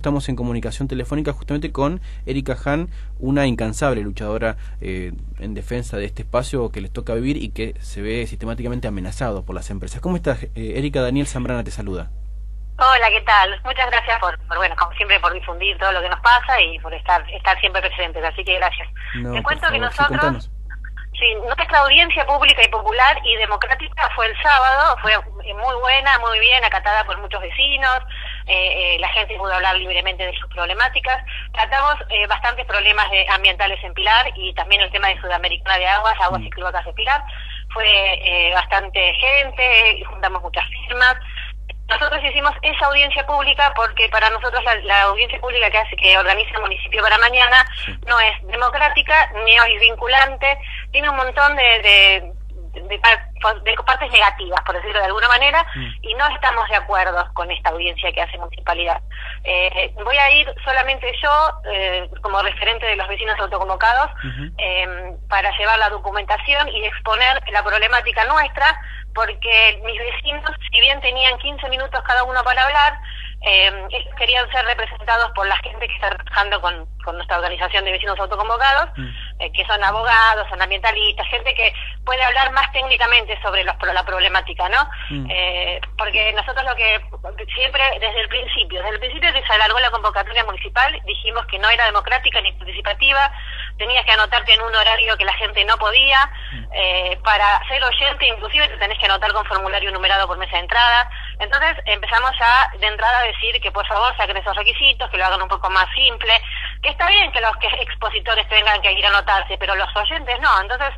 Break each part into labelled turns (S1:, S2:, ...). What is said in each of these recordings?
S1: Estamos en comunicación telefónica justamente con Erika Han, una incansable luchadora eh, en defensa de este espacio que les toca vivir y que se ve sistemáticamente amenazado por las empresas. ¿Cómo estás, eh, Erika? Daniel Zambrana te saluda.
S2: Hola, ¿qué tal? Muchas gracias por, bueno, como siempre, por difundir todo lo que nos pasa y por estar estar siempre presentes. Así que gracias. te cuento que nosotros... Sí, nuestra audiencia pública y popular y democrática fue el sábado, fue muy buena, muy bien, acatada por muchos vecinos, eh, eh, la gente pudo hablar libremente de sus problemáticas. Tratamos eh, bastantes problemas de, ambientales en Pilar y también el tema de Sudamericana de Aguas, Aguas y mm. Cloacas de Pilar. Fue eh, bastante gente, juntamos muchas firmas. Nosotros hicimos esa audiencia pública porque para nosotros la, audiencia pública que hace que organiza el municipio para mañana no es democrática ni es vinculante, tiene un montón de de, partes negativas, por decirlo de alguna manera, mm. y no estamos de acuerdo con esta audiencia que hace municipalidad. Eh, voy a ir solamente yo, eh, como referente de los vecinos autoconvocados, em, para llevar la documentación y exponer la problemática nuestra, porque mis vecinos, si bien tenían 15 minutos cada uno para hablar, eh, ellos querían ser representados por la gente que está trabajando con, con nuestra organización de vecinos autoconvocados, mm. Eh, que son abogados, son ambientalistas, gente que puede hablar más técnicamente sobre los, la problemática, ¿no? Mm. Eh, porque nosotros lo que siempre, desde el principio, desde el principio que se alargó la convocatoria municipal, dijimos que no era democrática ni participativa, tenías que anotarte en un horario que la gente no podía, mm. eh, para ser oyente inclusive te tenés que anotar con formulario numerado por mesa de entrada, entonces empezamos ya de entrada a decir que por favor saquen esos requisitos, que lo hagan un poco más simple, que está bien que los que expositores tengan que ir a anotarse, pero los oyentes no. Entonces,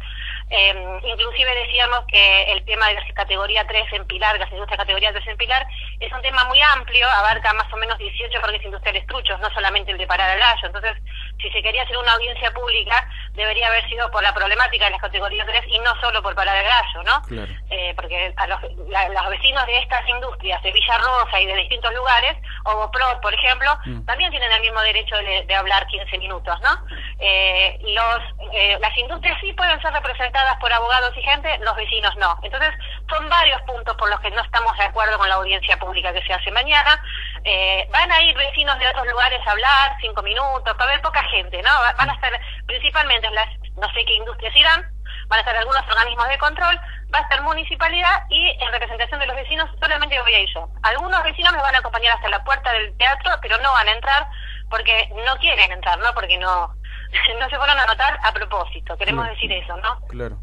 S2: eh, inclusive decíamos que el tema de la categoría 3 en Pilar, la industria categoría 3 en Pilar, es un tema muy amplio, abarca más o menos 18 parques industriales truchos, no solamente el de parar al gallo. Entonces, si se quería hacer una audiencia pública, debería haber sido por la problemática de las categorías 3 y no solo por parar al gallo, ¿no? Eh, porque a los, los, vecinos de estas industrias, de Villa Rosa y de distintos lugares, o PRO, por ejemplo, mm. también tienen el mismo derecho de, hablar 15 minutos, ¿no? Eh, los, eh, las industrias sí pueden ser representadas por abogados y gente, los vecinos no. Entonces, son varios puntos por los que no estamos de acuerdo con la audiencia pública que se hace mañana. Eh, van a ir vecinos de otros lugares a hablar, cinco minutos, va a haber poca gente, ¿no? Van a estar principalmente las, no sé qué industrias irán, van a estar algunos organismos de control, va a estar municipalidad y en representación de los vecinos solamente voy a ir yo. Algunos vecinos me van a acompañar hasta la puerta del teatro, pero no van a entrar porque no quieren entrar, ¿no? Porque no, no se fueron a anotar a propósito, queremos decir eso, ¿no?
S1: Claro.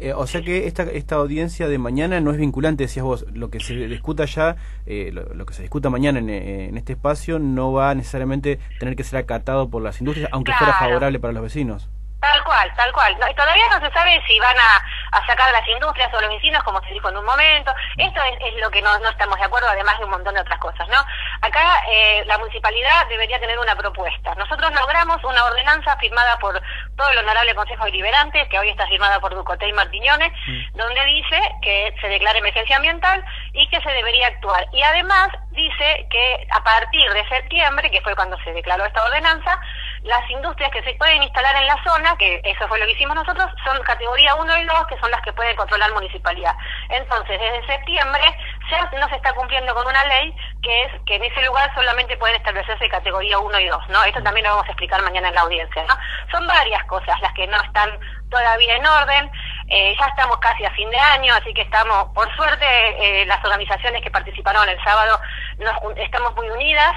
S1: Eh, o sea que esta, esta audiencia de mañana no es vinculante, decías vos, lo que se discuta ya, eh, lo, que se discuta mañana en, en, este espacio no va necesariamente tener que ser acatado por las industrias, aunque fuera favorable para los vecinos.
S2: Tal cual, tal cual. todavía no se sabe si van a, a, sacar las industrias o los vecinos, como se dijo en un momento. Esto es, es lo que no, no, estamos de acuerdo, además de un montón de otras cosas, ¿no? Acá eh, la municipalidad debería tener una propuesta. Nosotros logramos una ordenanza firmada por todo el Honorable Consejo Deliberante, que hoy está firmada por Ducote y Martiñones, mm. donde dice que se declara emergencia ambiental y que se debería actuar. Y además dice que a partir de septiembre, que fue cuando se declaró esta ordenanza, las industrias que se pueden instalar en la zona, que eso fue lo que hicimos nosotros, son categoría 1 y 2, que son las que puede controlar municipalidad. Entonces, desde septiembre ya no se está cumpliendo con una ley que es que en ese lugar solamente pueden establecerse categoría 1 y 2, ¿no? Esto también lo vamos a explicar mañana en la audiencia, ¿no? Son varias cosas las que no están todavía en orden. Eh, ya estamos casi a fin de año, así que estamos, por suerte, eh, las organizaciones que participaron el sábado, nos, estamos muy unidas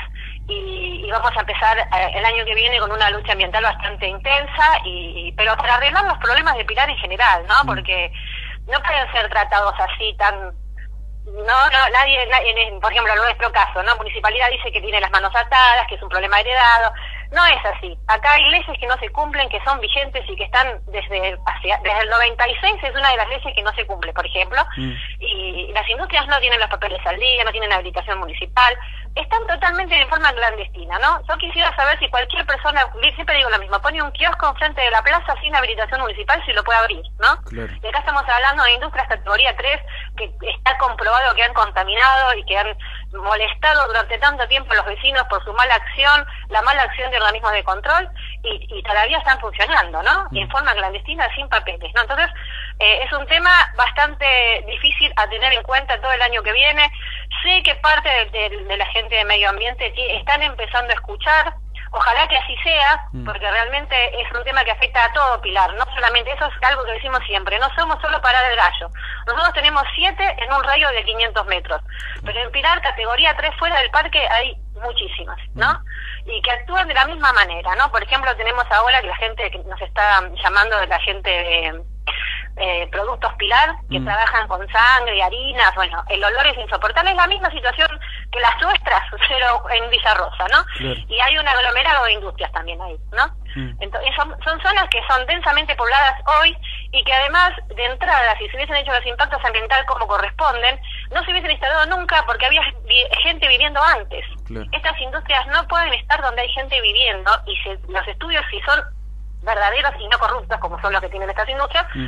S2: y, vamos a empezar eh, el año que viene con una lucha ambiental bastante intensa, y pero para arreglar los problemas de Pilar en general, ¿no? Porque no pueden ser tratados así tan no, no, nadie, nadie, por ejemplo, en nuestro caso, ¿no? Municipalidad dice que tiene las manos atadas, que es un problema heredado, no es así. Acá hay leyes que no se cumplen, que son vigentes y que están desde desde el 96 es una de las leyes que no se cumple, por ejemplo. Mm. Y las industrias no tienen los papeles al día, no tienen habilitación municipal, están totalmente de forma clandestina, ¿no? Yo quisiera saber si cualquier persona, siempre digo lo mismo, pone un kiosco enfrente de la plaza sin habilitación municipal si lo puede abrir, ¿no? Y acá estamos hablando de industrias categoría 3 que está comprobado que han contaminado y que han molestado durante tanto tiempo a los vecinos por su mala acción, la mala acción de organismos de control y, todavía están funcionando, ¿no? Y en mm. forma clandestina sin papeles, ¿no? Entonces, Eh, es un tema bastante difícil a tener en cuenta todo el año que viene. Sé que parte de, la gente de medio ambiente están empezando a escuchar. Ojalá que así sea, mm. porque realmente es un tema que afecta a todo Pilar. No solamente, eso es algo que decimos siempre, no somos solo para el gallo. Nosotros tenemos siete en un radio de 500 metros. Pero en Pilar, categoría 3 fuera del parque, hay muchísimas, ¿no? Mm. Y que actúan de la misma manera, ¿no? Por ejemplo, tenemos ahora que la gente que nos está llamando de la gente de eh, productos Pilar que mm. trabajan con sangre y harinas, bueno, el olor es insoportable, es la misma situación que las nuestras, pero en Villarrosa, ¿no? Y hay un aglomerado de industrias también ahí, ¿no? Mm. Entonces, son, son, zonas que son densamente pobladas hoy y que además, de entrada, si se hubiesen hecho los impactos ambientales como corresponden, no se hubiesen instalado nunca porque había gente viviendo antes. Estas industrias no pueden estar donde hay gente viviendo y los estudios, si son verdaderos y no corruptos, como son los que tienen estas industrias, mm.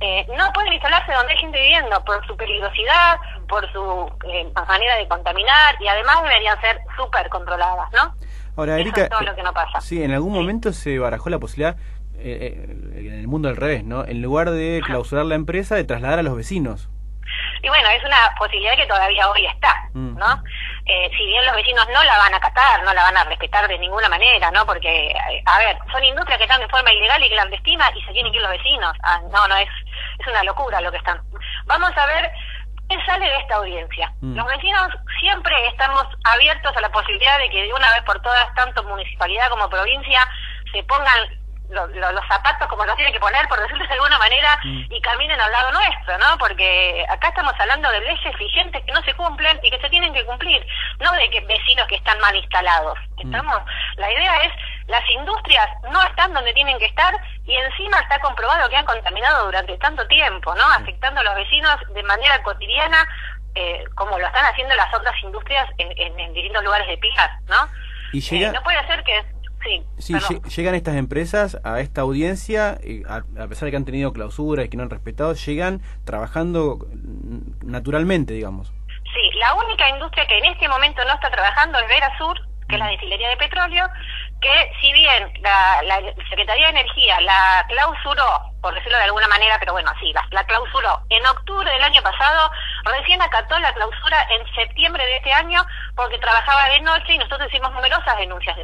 S2: eh, no pueden instalarse donde hay gente viviendo por su peligrosidad, por su eh, manera de contaminar y además deberían ser súper controladas, ¿no?
S1: Ahora, Erika, todo lo que no pasa. sí, en algún momento se barajó la posibilidad, eh, en el mundo al revés, ¿no? En lugar de clausurar la empresa, de trasladar a los vecinos.
S2: Y bueno, es una posibilidad que todavía hoy está, mm. ¿no? Eh, si bien los vecinos no la van a acatar, no la van a respetar de ninguna manera, ¿no? Porque, a ver, son industrias que están de forma ilegal y clandestina y se tienen que ir los vecinos. Ah, no, no, es, es una locura lo que están. Vamos a ver qué sale de esta audiencia. Mm. Los vecinos siempre estamos abiertos a la posibilidad de que de una vez por todas, tanto municipalidad como provincia, se pongan los zapatos como los tienen que poner, por decirlo de alguna manera, mm. y caminen al lado nuestro, ¿no? Porque acá estamos hablando de leyes vigentes que no se cumplen y que se tienen que cumplir, no de que vecinos que están mal instalados. Mm. Estamos, la idea es, las industrias no están donde tienen que estar y encima está comprobado que han contaminado durante tanto tiempo, ¿no? Mm. Afectando a los vecinos de manera cotidiana, eh, como lo están haciendo las otras industrias en, en, distintos lugares de Pilar, ¿no?
S1: Y llega...
S2: Eh, no puede ser que
S1: Sí, llegan estas empresas a esta audiencia, y a, pesar de que han tenido clausura y que no han respetado, llegan trabajando naturalmente, digamos.
S2: Sí, la única industria que en este momento no está trabajando es Vera Sur, que es la mm. destilería de petróleo, que si bien la, Secretaría de Energía la clausuró, por decirlo de alguna manera, pero bueno, sí, la, la, clausuró en octubre del año pasado, recién acató la clausura en septiembre de este año porque trabajaba de noche y nosotros hicimos numerosas denuncias,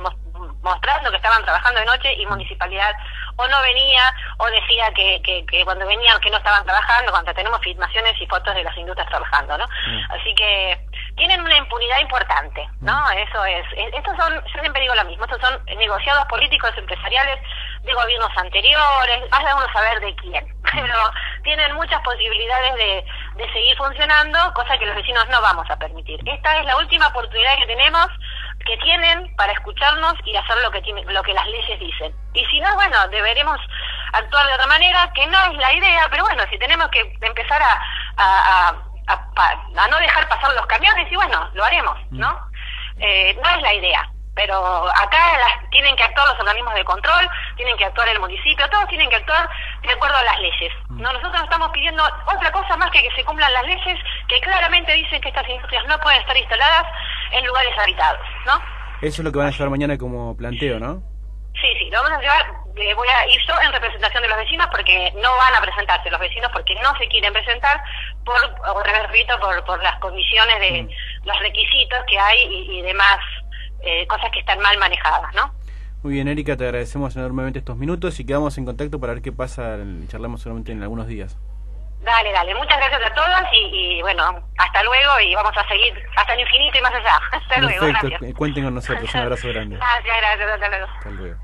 S2: mostrando que estaban trabajando de noche y municipalidad o no venía o decía que, que, cuando venían que no estaban trabajando, cuando tenemos filmaciones y fotos de las industrias trabajando, ¿no? Mm. Así que tienen una impunidad importante, ¿no? Mm. Eso es, estos son, yo siempre digo lo mismo, estos son negociados políticos empresariales de gobiernos anteriores, vas a uno saber de quién, pero tienen muchas posibilidades de, de seguir funcionando, cosa que los vecinos no vamos a permitir. Esta es la última oportunidad que tenemos que tienen para escucharnos y hacer lo que lo que las leyes dicen. Y si no, bueno, deberemos actuar de otra manera, que no es la idea, pero bueno, si tenemos que empezar a, a, a, no dejar pasar los camiones, y bueno, lo haremos, ¿no? Mm. Eh, no es la idea, pero acá las, tienen que actuar los organismos de control, tienen que actuar el municipio, todos tienen que actuar de acuerdo a las leyes. Mm. No, nosotros estamos pidiendo otra cosa más que que se cumplan las leyes que claramente dicen que estas industrias no pueden estar instaladas en lugares habitados, ¿no?
S1: Eso es lo que van a llevar mañana como planteo, ¿no?
S2: Sí, sí, lo vamos a llevar, eh, voy a ir yo en representación de los vecinos porque no van a presentarse los vecinos porque no se quieren presentar por, repito, por, por las condiciones de mm. los requisitos que hay y, demás eh, cosas que están mal manejadas, ¿no?
S1: Muy bien, Erika, te agradecemos enormemente estos minutos y quedamos en contacto para ver qué pasa, charlamos solamente en algunos días.
S2: Dale, dale. Muchas gracias a todos y, bueno, hasta luego y vamos a seguir hasta el infinito y más allá. Hasta luego.
S1: Perfecto, cuenten con nosotros. Un abrazo grande.
S2: Gracias, gracias. Hasta luego. Hasta luego.